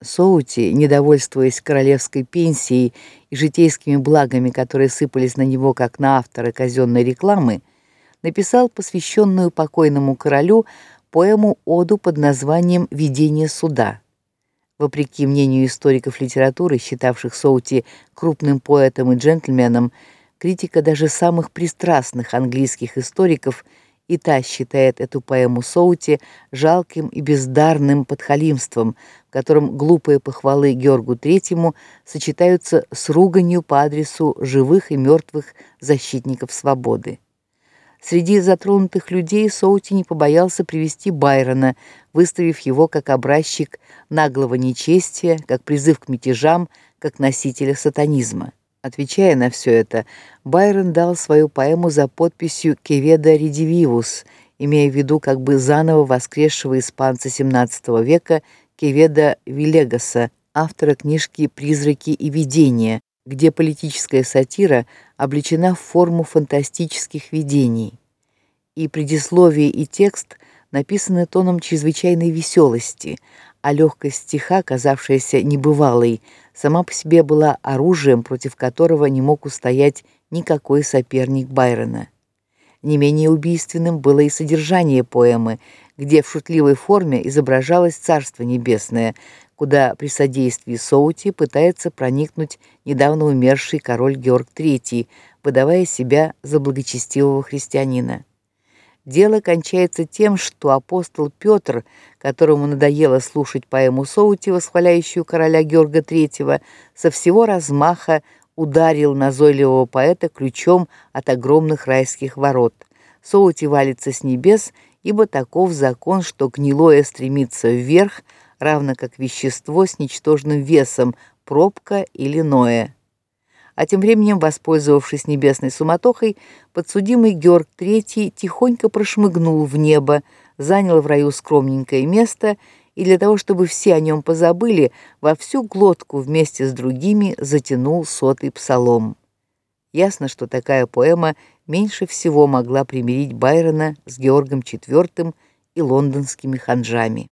Соути, недовольствуясь королевской пенсией и житейскими благами, которые сыпались на него как на автора казенной рекламы, написал посвященную покойному королю поэму оду под названием Видение суда. Вопреки мнению историков литературы, считавших Соути крупным поэтом и джентльменом, критика даже самых пристрастных английских историков и та считает эту поэму Соути жалким и бездарным подхалимством, в котором глупые похвалы Георгу Третьему сочетаются с руганью по адресу живых и мертвых защитников свободы. Среди затронутых людей Соути не побоялся привести Байрона, выставив его как образчик наглого нечестия, как призыв к мятежам, как носителя сатанизма. Отвечая на все это, Байрон дал свою поэму за подписью Кеведа Редививус, имея в виду как бы заново воскресшего испанца XVII века Кеведа Вилегаса, автора книжки Призраки и видения, где политическая сатира облечена в форму фантастических видений. И предисловие и текст написаны тоном чрезвычайной веселости, а легкость стиха, казавшаяся небывалой, сама по себе была оружием, против которого не мог устоять никакой соперник Байрона. Не менее убийственным было и содержание поэмы, где в шутливой форме изображалось Царство небесное, куда при содействии Соути пытается проникнуть недавно умерший король Георг III, выдавая себя за благочестивого христианина. Дело кончается тем, что апостол Петр, которому надоело слушать поэму Соути, восхваляющую короля Георга III, со всего размаха ударил назойливого поэта ключом от огромных райских ворот. Соути валится с небес, ибо таков закон, что гнилое стремится вверх, равно как вещество с ничтожным весом, пробка или ноэ. А тем временем, воспользовавшись небесной суматохой, подсудимый Георг III тихонько прошмыгнул в небо, занял в раю скромненькое место и для того, чтобы все о нем позабыли, во всю глотку вместе с другими затянул сотый псалом. Ясно, что такая поэма меньше всего могла примирить Байрона с Георгом IV и лондонскими ханжами.